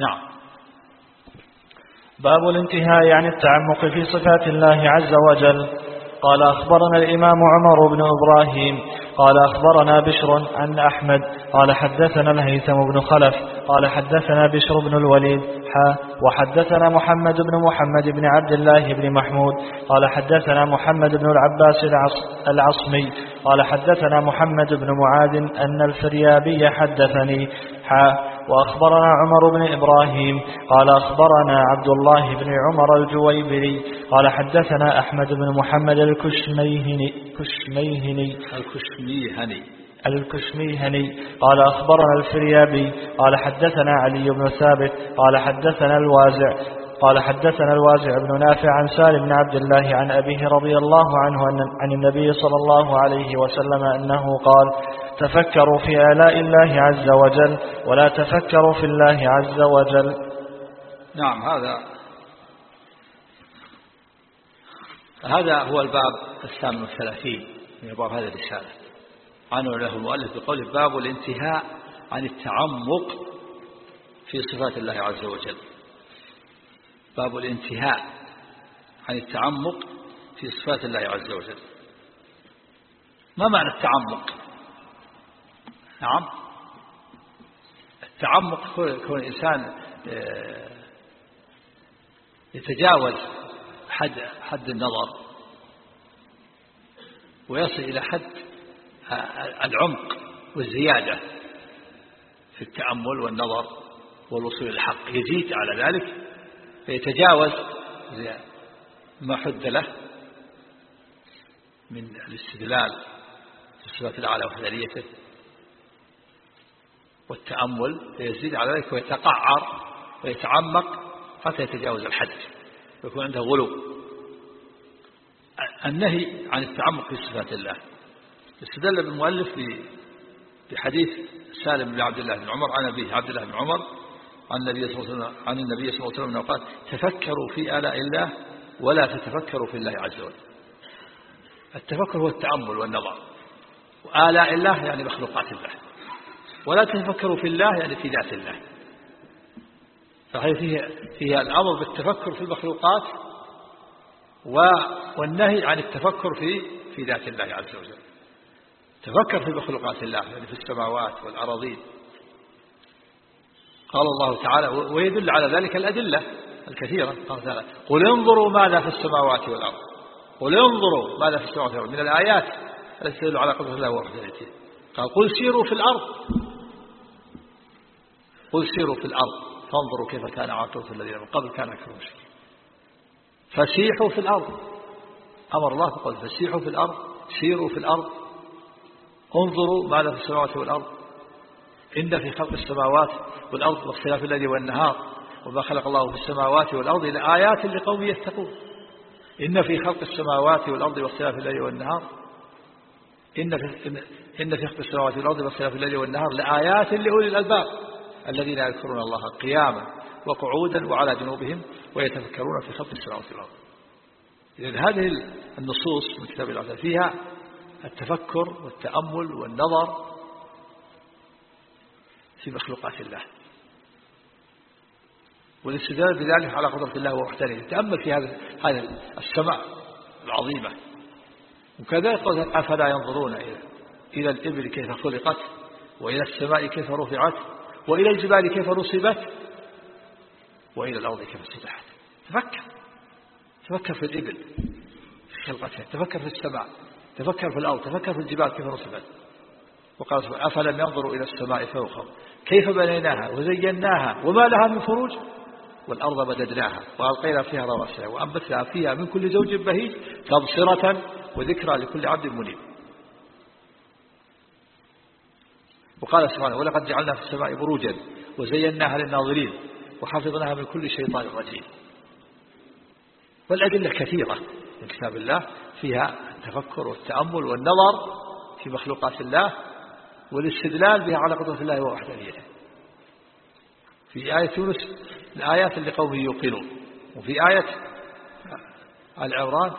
نعم. باب الانتهاء عن التعمق في صفات الله عز وجل. قال أخبرنا الإمام عمر بن إبراهيم. قال أخبرنا بشر عن أحمد. قال حدثنا الهيثم بن خلف. قال حدثنا بشر بن الوليد. حا وحدثنا محمد بن محمد بن عبد الله بن محمود. قال حدثنا محمد بن العباس العصمي. قال حدثنا محمد بن معاذ أن الفريابي حدثني. حا وأخبرنا عمر بن إبراهيم قال أخبرنا عبد الله بن عمر الجويبري قال حدثنا أحمد بن محمد الكشميهني كشميهني. الكشميهني. الكشميهني. قال أخبرنا الفريابي قال حدثنا علي بن ثابت قال حدثنا الوازع قال حدثنا الوازع بن نافع عن سالم بن عبد الله عن أبيه رضي الله عنه عن النبي صلى الله عليه وسلم أنه قال تفكروا في آلاء الله عز وجل ولا تفكروا في الله عز وجل. نعم هذا هذا هو الباب الثامن والثلاثين من أبواب هذه الرسالة. عنه له المؤلف بقوله باب الانتهاء عن التعمق في صفات الله عز وجل. باب الانتهاء عن التعمق في صفات الله عز وجل. ما معنى التعمق؟ نعم التعمق كون الإنسان آه، يتجاوز حد حد النظر ويصل إلى حد آه، العمق والزيادة في التأمل والنظر والوصول إلى الحق. يزيد على ذلك فيتجاوز ما حد له من الاستدلال في الصفات الأعلى وحدانيته والتأمل فيزيد على ذلك ويتقعر ويتعمق حتى يتجاوز الحد ويكون عنده غلو. النهي عن التعمق في صفات الله. استدل المؤلف بحديث سالم بن عبد الله بن عمر عن أبيه عبد الله بن عمر عن النبي صلى الله عليه وسلم عن النبي صلى الله عليه وسلم قال تفكروا في آلاء الله ولا تتفكروا في الله عز وجل. التفكر هو التأمل والنظر. وآلاء الله يعني مخلوقات الله. ولا تتفكروا في الله يعني في ذات الله. فهي فيها, الأمر بالتفكر في المخلوقات والنهي عن التفكر في في ذات الله عز وجل. تفكر في مخلوقات الله يعني في السماوات والأراضين. قال الله تعالى ويدل على ذلك الأدلة الكثيرة. قال تعالى قل انظروا ماذا في السماوات والأرض. قل انظروا ماذا في السماوات والأرض. من الآيات التي تدل على قدرة الله ووحدته قال قل سيروا في الأرض. قل سيروا في الأرض فانظروا كيف كان عاقبة الذين من قبل كان أكثر مشركين. فسيحوا في الأرض. أمر الله فقال فسيحوا في الأرض سيروا في الأرض. انظروا ماذا في السماوات والأرض. إن في خلق السماوات والأرض واختلاف الليل والنهار وما خلق الله في السماوات والأرض إلى آيات لقوم يتقون. إن في خلق السماوات والأرض واختلاف الليل والنهار. إن في, إن في خلق السماوات والأرض واختلاف الليل والنهار لآيات لأولي الألباب. الذين يذكرون الله قياما وقعودا وعلى جنوبهم ويتفكرون في خلق السماوات والأرض إذن هذه النصوص من كتاب الله فيها التفكر والتأمل والنظر في مخلوقات الله. والاستدلال بذلك على قدرة الله ووحدانيته تأمل في هذا هذا السماء العظيمة. وكذلك قال أفلا ينظرون إلى إلى الإبل كيف خلقت وإلى السماء كيف رفعت وإلى الجبال كيف نصبت؟ وإلى الأرض كيف سطحت تفكر. تفكر في الإبل في خلقتها. تفكر في السماء. تفكر في الأرض. تفكر في الجبال كيف نصبت؟ وقال سبحانه أفلم ينظروا إلى السماء فوقهم؟ كيف بنيناها؟ وزيناها؟ وما لها من فروج؟ والأرض مددناها. وألقينا فيها رواسي وأنبتنا فيها من كل زوج بهيج تبصرة وذكرى لكل عبد منيب. وقال سبحانه ولقد جعلنا في السماء بروجا وزيناها للناظرين وحفظناها من كل شيطان رجيم. والأدلة كثيرة من كتاب الله فيها التفكر والتأمل والنظر في مخلوقات الله والاستدلال بها على قدرة الله ووحدانيته. في آية يونس الآيات لقوم يوقنون وفي آية العمران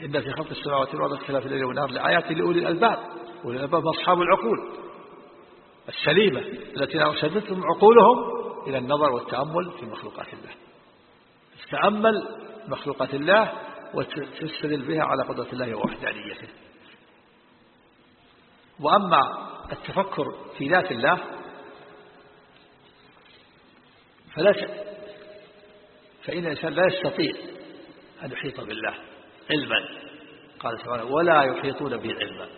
إن في خلق السماوات والأرض اختلاف الليل والنهار لآيات لأولي الألباب. أولي أصحاب العقول السليمة التي أرشدتهم عقولهم إلى النظر والتأمل في مخلوقات الله. تتأمل مخلوقات الله وتستدل بها على قدرة الله ووحدانيته. وأما التفكر في ذات الله فلا فإن الإنسان لا يستطيع أن يحيط بالله علما. قال سبحانه ولا يحيطون به علما.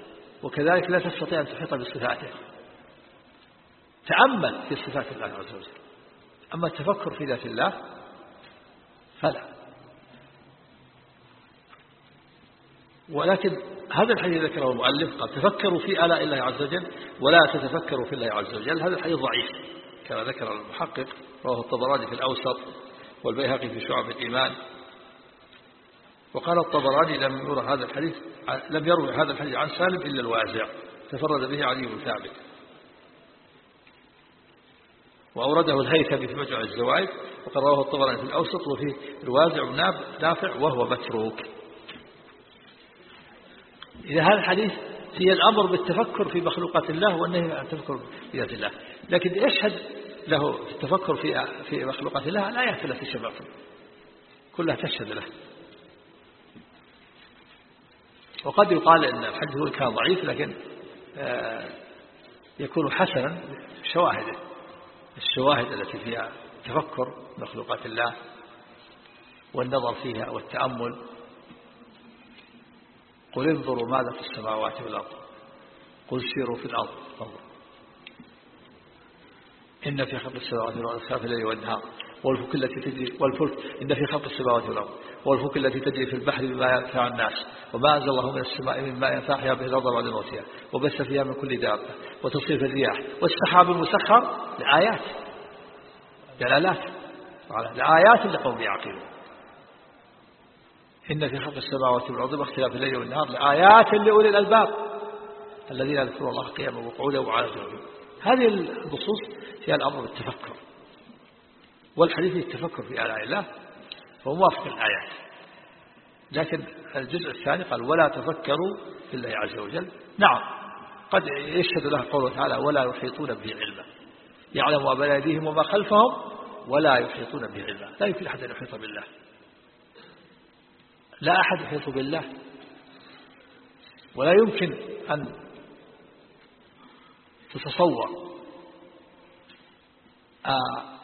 وكذلك لا تستطيع أن تحيط بصفاته. تأمل في صفات الله عز وجل. أما التفكر في ذات الله فلا. ولكن هذا الحديث ذكره المؤلف قال تفكروا في آلاء الله عز وجل ولا تتفكروا في الله عز وجل. هذا الحديث ضعيف كما ذكر المحقق رواه الطبراني في الأوسط والبيهقي في شعب الإيمان. وقال الطبراني لم يروى هذا الحديث لم يروي هذا الحديث عن سالم إلا الوازع تفرد به علي بن ثابت. وأورده الهيثمي في مجمع الزوائد وقد رواه الطبراني في الأوسط وفي الوازع نافع وهو متروك. إذا هذا الحديث هي الأمر بالتفكر في مخلوقات الله والنهي عن التفكر في ذات الله. لكن يشهد له التفكر في في مخلوقات الله الآيات التي سبقت كلها تشهد له. وقد يقال أن الحديث هو كان ضعيف لكن آه، يكون حسنا شواهده الشواهد التي فيها تفكر مخلوقات الله والنظر فيها والتأمل. قل انظروا ماذا في السماوات والأرض. قل سيروا في الأرض. انظروا. إن في خلق السماوات والأرض اختلاف الليل والنهار. والفلك التي تجري والفلك إن في خلق السماوات والأرض. والفلك التي تجري في البحر بما ينفع الناس. وما أنزل الله من السماء من ماء فأحيا به الأرض بعد موتها. وبث فيها من كل دابة. وتصريف الرياح. والسحاب المسخر لآيات. دلالات. لآيات لقوم يعقلون. إن في خلق السماوات والأرض واختلاف الليل والنهار. لآيات لأولي الألباب. الذين يذكرون الله قياما وقعودا وعلى جنوبهم هذه النصوص فيها الأمر بالتفكر. والحديث التفكر في آلاء الله فهو موافق الآيات لكن الجزء الثاني قال ولا تفكروا في الله عز وجل. نعم قد يشهد له قوله تعالى ولا يحيطون به علما. يعلم ما بين أيديهم وما خلفهم ولا يحيطون به علما. لا يمكن أحد أن يحيط بالله. لا أحد يحيط بالله. ولا يمكن أن تتصور آه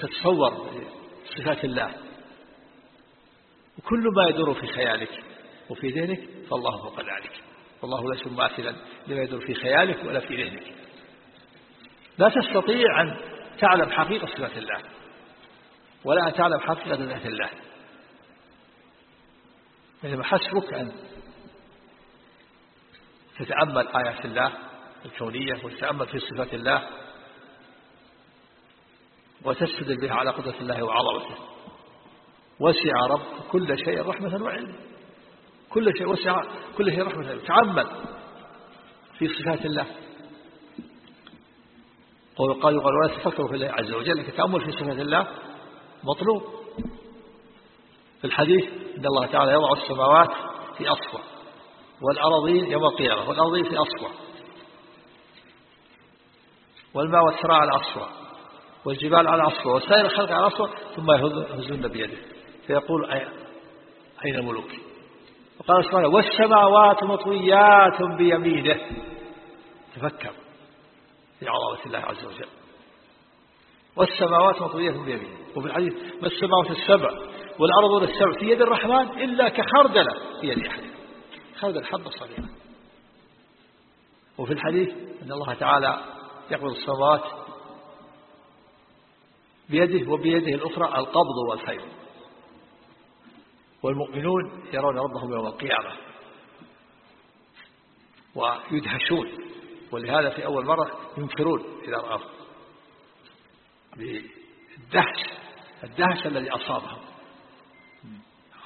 تتصور صفات الله. وكل ما يدور في خيالك وفي ذهنك فالله فوق ذلك. والله ليس مماثلا لما يدور في خيالك ولا في ذهنك. لا تستطيع أن تعلم حقيقة صفات الله ولا أن تعلم حقيقة ذات الله. إنما حسبك أن تتأمل آيات الله الكونية وتتأمل في صفات الله وتستدل بها على قدرة الله وعظمته. وسع رب كل شيء رحمة وعلم. كل شيء وسع كل شيء رحمة وعلم. تعمل في صفات الله. قالوا قالوا ولا تفكروا في الله عز وجل. لكن تأمل في صفات الله مطلوب. في الحديث إن الله تعالى يضع السماوات في أصفى والأراضين يوم القيامة والأراضين في أصفى والماء والثراء على أصفى. والجبال على أصفى وسائر الخلق على أصفى ثم يهزون بيده. فيقول أين ملوكي وقال سبحانه والسماوات مطويات بيمينه. تفكر في عظمة الله عز وجل. والسماوات مطوية بيمينه. وفي الحديث ما السماوات السبع والأرض السبع في يد الرحمن إلا كخردلة في يد أحد. خردل حبة صغيرة. وفي الحديث أن الله تعالى يقبض السماوات بيده وبيده الأخرى القبض والخير والمؤمنون يرون ربهم يوم القيامة ويدهشون ولهذا في أول مرة ينكرون إذا رأوا بالدهش الدهش الذي أصابهم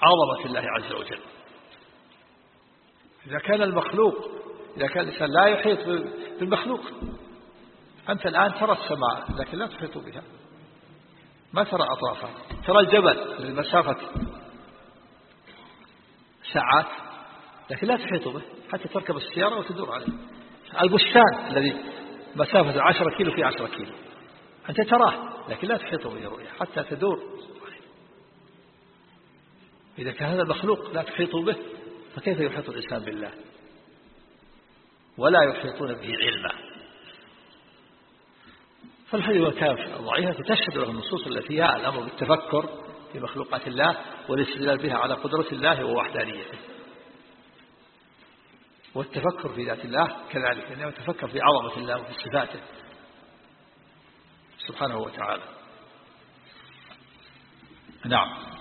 عظمة الله عز وجل. إذا كان المخلوق إذا كان الإنسان لا يحيط بالمخلوق أنت الآن ترى السماء لكن لا تحيط بها. ما ترى أطرافها؟ ترى الجبل لمسافة ساعات لكن لا تحيط به حتى تركب السيارة وتدور عليه. البستان الذي مسافة عشرة كيلو في عشرة كيلو. أنت تراه لكن لا تحيط به الرؤية حتى تدور. إذا كان هذا مخلوق لا تحيط به فكيف يحيط الإنسان بالله؟ ولا يحيطون به علما. فالحديث كان ضعيفة تشهد له النصوص التي فيها الأمر بالتفكر في مخلوقات الله والاستدلال بها على قدرة الله ووحدانيته. والتفكر في ذات الله كذلك إنه يتفكر في عظمة الله وفي صفاته. سبحانه وتعالى. نعم.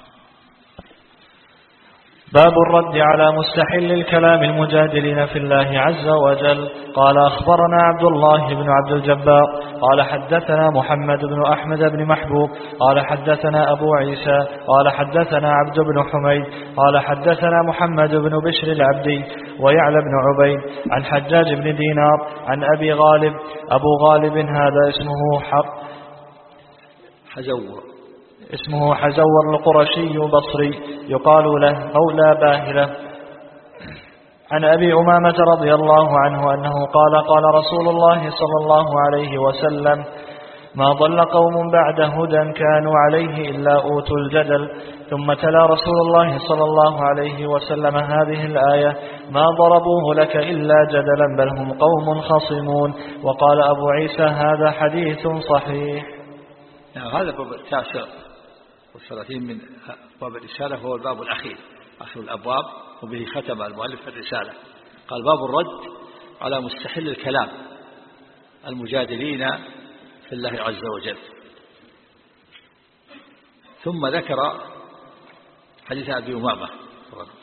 باب الرد على مستحل الكلام المجادلين في الله عز وجل. قال أخبرنا عبد الله بن عبد الجبار. قال حدثنا محمد بن أحمد بن محبوب. قال حدثنا أبو عيسى. قال حدثنا عبد بن حميد. قال حدثنا محمد بن بشر العبدي ويعلى بن عبيد. عن حجاج بن دينار. عن أبي غالب. أبو غالب هذا اسمه حق. حزور اسمه حزور القرشي بصري يقال له مولى باهلة. عن أبي أمامة رضي الله عنه أنه قال قال رسول الله صلى الله عليه وسلم ما ضل قوم بعد هدى كانوا عليه إلا أوتوا الجدل. ثم تلا رسول الله صلى الله عليه وسلم هذه الآية ما ضربوه لك إلا جدلا بل هم قوم خصمون. وقال أبو عيسى هذا حديث صحيح. هذا التاسع والثلاثين من باب الرسالة هو الباب الأخير آخر الأبواب وبه ختم المؤلف الرسالة. قال باب الرد على مستحل الكلام المجادلين في الله عز وجل. ثم ذكر حديث أبي أمامة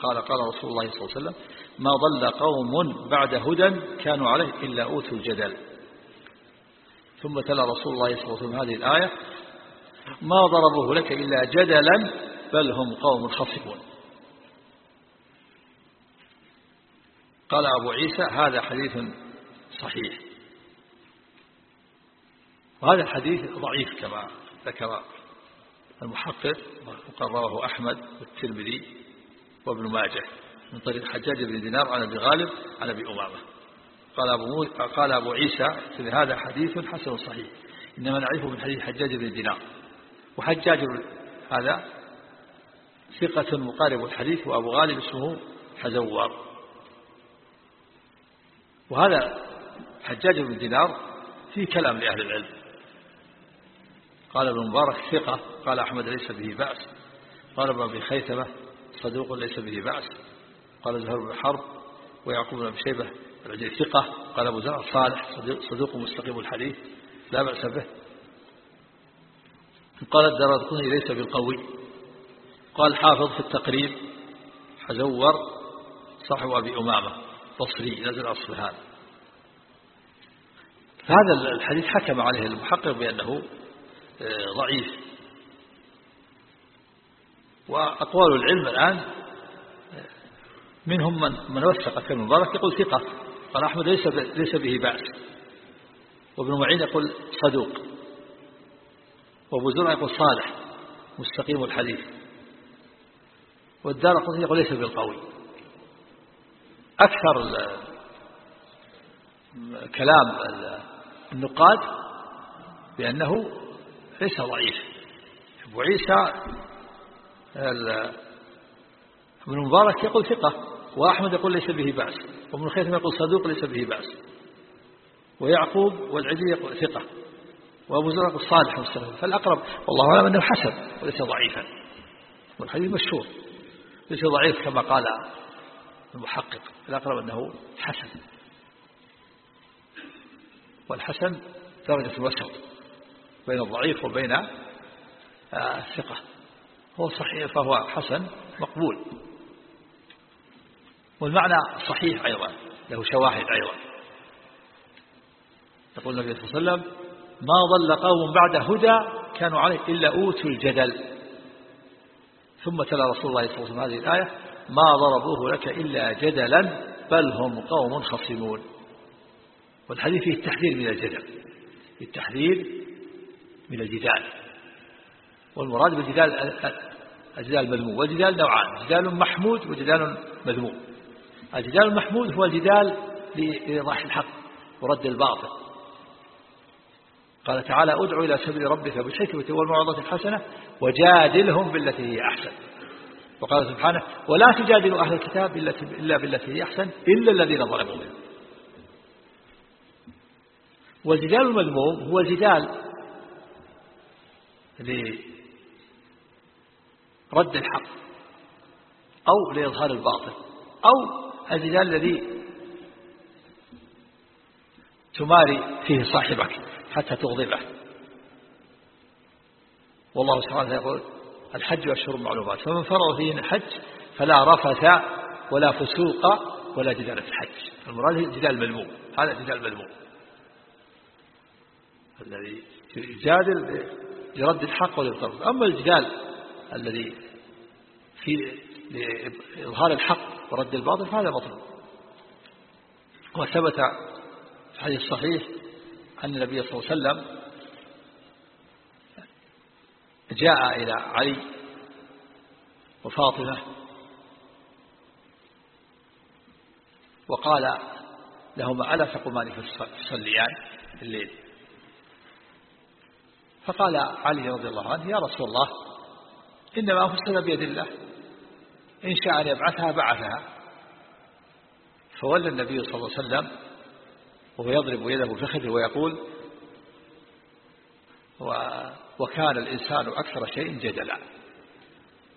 قال قال رسول الله صلى الله عليه وسلم ما ضل قوم بعد هدى كانوا عليه إلا أوتوا الجدل. ثم تلا رسول الله صلى الله عليه وسلم هذه الآية ما ضربوه لك إلا جدلا بل هم قوم خصبون قال أبو عيسى هذا حديث صحيح. وهذا الحديث ضعيف كما ذكر المحقق وقرره أحمد والترمذي وابن ماجه من طريق حجاج بن دينار عن أبي غالب عن أبي أمامة. قال أبو, قال أبو عيسى هذا حديث حسن صحيح. إنما نعرفه من حديث حجاج بن دينار. وحجاج هذا ثقة مقارب الحديث وأبو غالب اسمه حزوار. وهذا حجاج بن دينار في كلام لأهل العلم. قال ابن مبارك ثقة قال أحمد ليس به بأس. قال ابن أبي خيثمة صدوق ليس به بأس. قال زهر بن حرب ويعقوب بن شيبة العجل ثقة. قال أبو زرع صالح صدوق مستقيم الحديث لا بأس به. قال الدرقطني ليس بالقوي. قال حافظ في التقريب حزور صاحب أبي أمامة بصري نزل أصفهان هذا. الحديث حكم عليه المحقق بأنه آه، ضعيف. وأقوال العلم الآن آه، منهم من من وثق في المبارك يقول ثقة. قال أحمد ليس ليس به بأس. وابن معين يقول صدوق. وابو زرع يقول صالح مستقيم الحديث. والدار قطني يقول ليس بالقوي. أكثر كلام النقاد بأنه ليس ضعيف. أبو عيسى ابن مبارك يقول ثقة وأحمد يقول ليس به بأس وابن خيثم يقول صدوق ليس به بأس. ويعقوب والعدي يقول ثقة. وأبو زرع الصالح والسلام فالأقرب والله أعلم أنه حسن وليس ضعيفا. والحديث مشهور. ليس ضعيف كما قال المحقق. الأقرب أنه حسن. والحسن درجة الوسط بين الضعيف وبين آه، الثقة. هو صحيح فهو حسن مقبول. والمعنى صحيح أيضا. له شواهد أيضا. يقول النبي صلى الله عليه وسلم ما ضل قوم بعد هدى كانوا عليه إلا أوتوا الجدل. ثم تلا رسول الله صلى الله عليه وسلم هذه الآية ما ضربوه لك إلا جدلا بل هم قوم خصمون. والحديث فيه التحذير من الجدل. التحذير من الجدال. والمراد بالجدال الجدال المذموم والجدال نوعان جدال محمود وجدال مذموم. الجدال المحمود هو الجدال لإيضاح الحق ورد الباطل. قال تعالى ادع إلى سبيل ربك بالحكمة والموعظة الحسنة وجادلهم بالتي هي أحسن. وقال سبحانه ولا تجادلوا أهل الكتاب إلا بالتي هي أحسن إلا الذين ظلموا منهم. والجدال المذموم هو جدال لرد الحق أو لإظهار الباطل أو الجدال الذي تماري فيه صاحبك. حتى تغضبه. والله سبحانه يقول الحج والشهور معلومات فمن فرض فيه الحج فلا رفث ولا فسوق ولا جدال في الحج. المراد جدال ملموم هذا جدال ملموم. الذي يجادل لرد الحق وللطرد أما الجدال الذي في لإظهار الحق ورد الباطل فهذا مطلوب. وثبت في الحديث الصحيح أن النبي صلى الله عليه وسلم جاء إلى علي وفاطمة وقال لهما ألا تقومان تصليان في الليل فقال علي رضي الله عنه يا رسول الله إنما أنفسنا بيد الله إن شاء أن يبعثها بعثها. فولى النبي صلى الله عليه وسلم وهو يضرب يده في فخذه ويقول وكان الإنسان أكثر شيء جدلا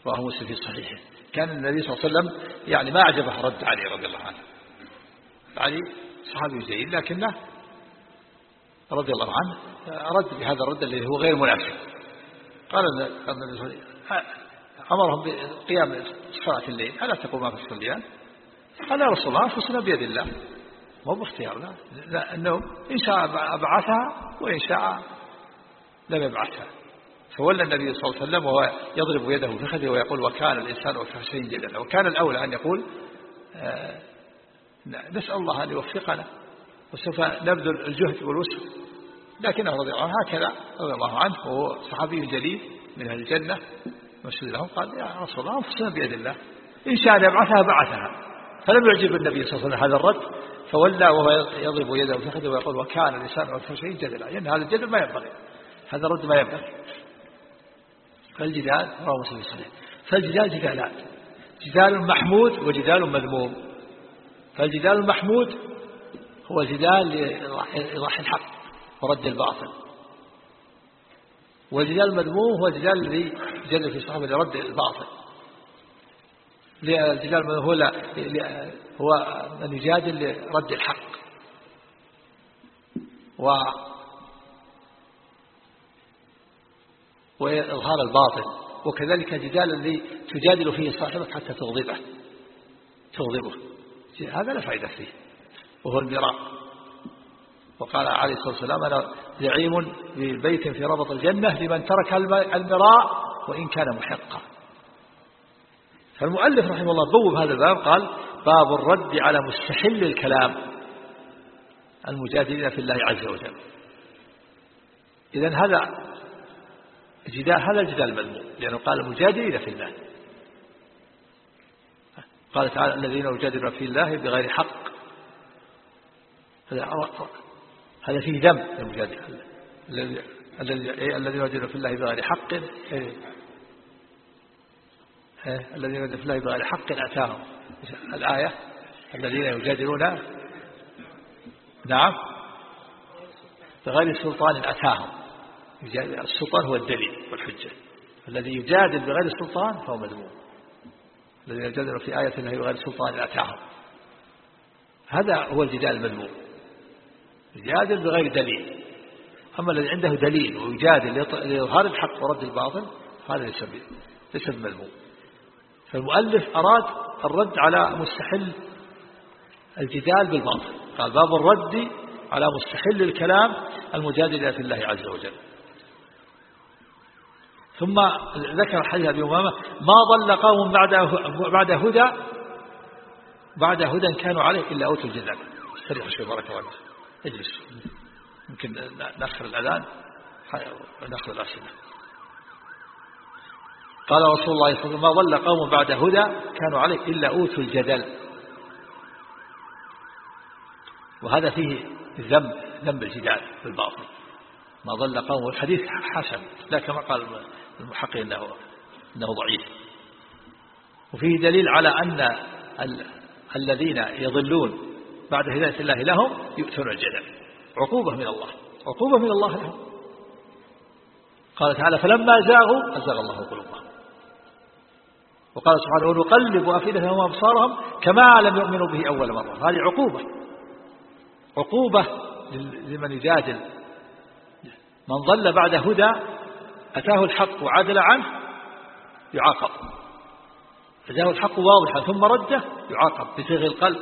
رواه مسلم في صحيحه. كان النبي صلى الله عليه وسلم يعني ما أعجبه رد علي رضي الله عنه. علي صحابي جيد لكنه رضي الله عنه رد بهذا الرد الذي هو غير مناسب قال النبي أمرهم بقيام صلاة الليل ألا تقوم في الصليان قال يا رسول الله أنفسنا بيد الله. باختيارنا لا. أنه إن شاء أبعثها وإن شاء لم يبعثها. فولى النبي صلى الله عليه وسلم وهو يضرب يده في خده ويقول وكان الإنسان أكثر شيء جدلا. وكان الأولى أن يقول آه، نسأل الله أن يوفقنا. وسوف نبذل الجهد والوسع. لكنه رضي الله عنه هكذا رضي الله عنه وهو صحابي جليل من أهل الجنة. مسجد لهم قال يا رسول الله أنفسنا بيد الله. إن شاء أن يبعثها بعثها. فلم يعجب النبي صلى الله عليه وسلم هذا الرد فولى وهو يضرب يده في خده ويقول وكان الإنسان أكثر شيء جدلا لأن هذا الجدل ما ينبغي هذا الرد ما ينبغي. فالجدال رواه مسلم الصحيح فالجدال جدالات جدال محمود وجدال مذموم. فالجدال المحمود هو جدال لإيضاح الحق ورد الباطل. والجدال المذموم هو الجدال الذي جدل في الصحابة لرد الباطل. الجدال هو هو من يجادل لرد الحق. و وإظهار الباطل. وكذلك الجدال الذي تجادل فيه صاحبك حتى تغضبه. تغضبه. هذا لا فائدة فيه. وهو المراء. وقال عليه الصلاة والسلام أنا زعيم ببيت في ربط الجنة لمن ترك المراء وإن كان محقا. فالمؤلف رحمه الله بوب هذا الباب قال باب الرد على مستحل الكلام المجادلين في الله عز وجل. إذن هذا الجدال هذا الجدال المذموم لأنه قال المجادلين في الله. قال تعالى الذين يجادلون في الله بغير حق. هذا فيه ذنب للمجادل الذين يجادلون في الله بغير حق. الذين يجادلون في الله بغير حق أتاهم. الآية الذين يجادلون. نعم. بغير سلطان أتاهم. السلطان هو الدليل والحجة. الذي يجادل بغير السلطان فهو مذموم. الذي يجادل في آية الله بغير سلطان أتاهم. هذا هو الجدال المذموم. يجادل بغير دليل. أما الذي عنده دليل ويجادل لإظهار الحق ورد الباطل هذا ليس ليس بمذموم. فالمؤلف أراد الرد على مستحل الجدال بالباطل. قال باب الرد على مستحل الكلام المجادل في الله عز وجل. ثم ذكر حديث أبي أمامة ما ضل قوم بعد بعد هدى بعد هدى كانوا عليه إلا أوتوا الجزاء استريح شوي بارك الله اجلس. يمكن نأخر الأذان. نأخر الأسئلة. قال رسول الله صلى الله عليه وسلم ما ضل قوم بعد هدى كانوا عليه إلا أوتوا الجدل. وهذا فيه ذنب ذنب الجدال بالباطل. ما ضل قوم الحديث حسن لا كما قال المحقق إنه, إنه ضعيف. وفيه دليل على أن ال... الذين يضلون بعد هداية الله لهم يؤتون الجدل. عقوبة من الله عقوبة من الله لهم. قال تعالى فلما زاغوا أزاغ الله قلوبهم. وقال سبحانه ونقلب أفئدتهم وأبصارهم كما لم يؤمنوا به أول مرة. هذه عقوبة. عقوبة لمن يجادل. من ضل بعد هدى أتاه الحق وعدل عنه يعاقب. فجاءه الحق واضحا ثم رده يعاقب بزغ القلب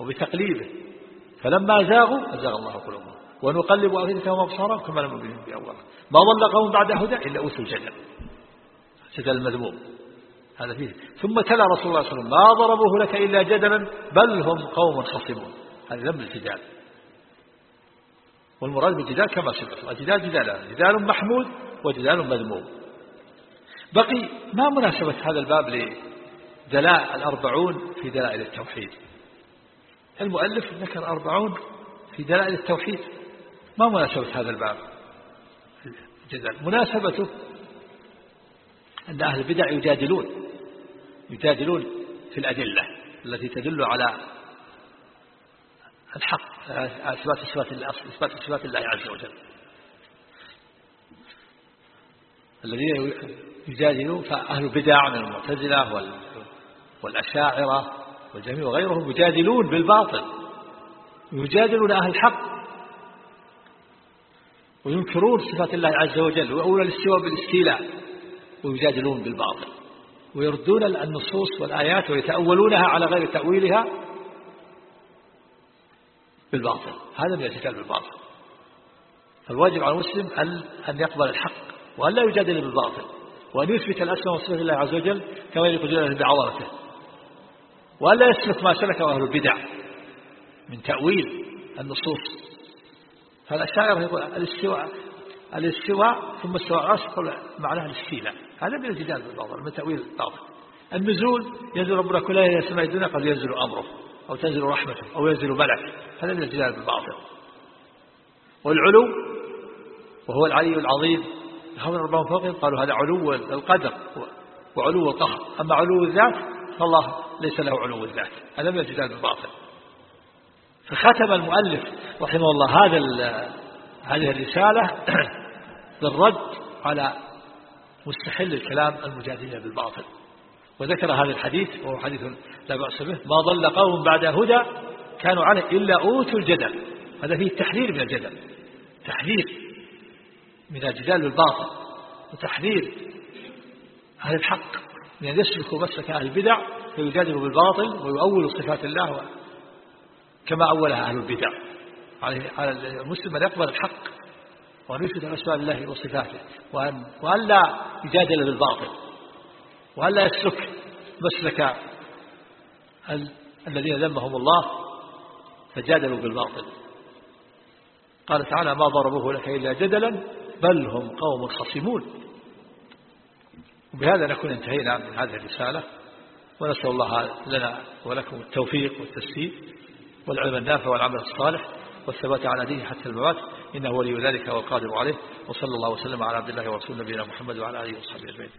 وبتقليبه فلما زاغوا أزاغ الله قلوبهم. ونقلب أفئدتهم وأبصارهم كما لم يؤمنوا به أول ما ضل قوم بعد هدى إلا أوتوا الجدل جدل المذموم. هذا فيه. ثم تلا رسول الله صلى الله عليه وسلم ما ضربوه لك إلا جدلا بل هم قوم خصمون. هذا ذنب الجدال. والمراد بالجدال كما سبق الجدال جدالان جدال محمود وجدال مذموم. بقي ما مناسبة هذا الباب لدلاء الأربعون في دلائل التوحيد؟ المؤلف ذكر أربعون في دلائل التوحيد. ما مناسبة هذا الباب؟ الجدال مناسبته أن أهل البدع يجادلون. يجادلون في الأدلة التي تدل على الحق إثبات صفات الله إثبات صفات الله عز وجل. الذين يجادلون فأهل البدع من المعتزلة والأشاعرة والجميع وغيرهم يجادلون بالباطل يجادلون أهل الحق وينكرون صفات الله عز وجل ويقولون الاستواء بالاستيلاء ويجادلون بالباطل. ويردون النصوص والآيات ويتأولونها على غير تأويلها بالباطل. هذا من الجدال بالباطل. فالواجب على المسلم أن يقبل الحق وأن لا يجادل بالباطل وأن يثبت الأسماء وصفات الله عز وجل كما يليق جلاله بعظمته وأن لا يسلك ما سلكه أهل البدع من تأويل النصوص. فالأشاعر يقول الاستواء الاستواء ثم استواء العرش معناه الاستيلاء. هذا من الجدال بالباطل من تأويل الباطل. النزول ينزل ربنا كل إلى سماء الدنيا قد ينزل أمره أو تنزل رحمته أو ينزل ملك هذا من الجدال بالباطل. والعلو وهو العلي العظيم. هم ربهم فوقهم قالوا هذا علو القدر وعلو القهر. أما علو الذات فالله ليس له علو الذات. هذا من الجدال بالباطل. فختم المؤلف رحمه الله هذا هذه الرسالة. بالرد على مستحل الكلام المجادلة بالباطل. وذكر هذا الحديث وهو حديث لا بأس به ما ضل قوم بعد هدى كانوا عليه إلا أوتوا الجدل. هذا فيه تحذير من الجدل تحذير من الجدال بالباطل وتحذير أهل الحق من أن يسلكوا مسلك أهل البدع فيجادلوا بالباطل ويؤولوا صفات الله كما أولها أهل البدع. على المسلم أن يقبل الحق وأن يثبت أسماء الله وصفاته وأن, وأن لا يجادل بالباطل وأن لا يسلك مسلك الذين ذمهم الله فجادلوا بالباطل. قال تعالى ما ضربوه لك إلا جدلا بل هم قوم خصمون. وبهذا نكون انتهينا من هذه الرسالة ونسأل الله لنا ولكم التوفيق والتسديد والعلم النافع والعمل الصالح والثبات على دينه حتى الممات. إنه ولي ذلك والقادر عليه وصلى الله وسلم على عبد الله ورسول نبينا محمد وعلى آله وصحبه أجمعين.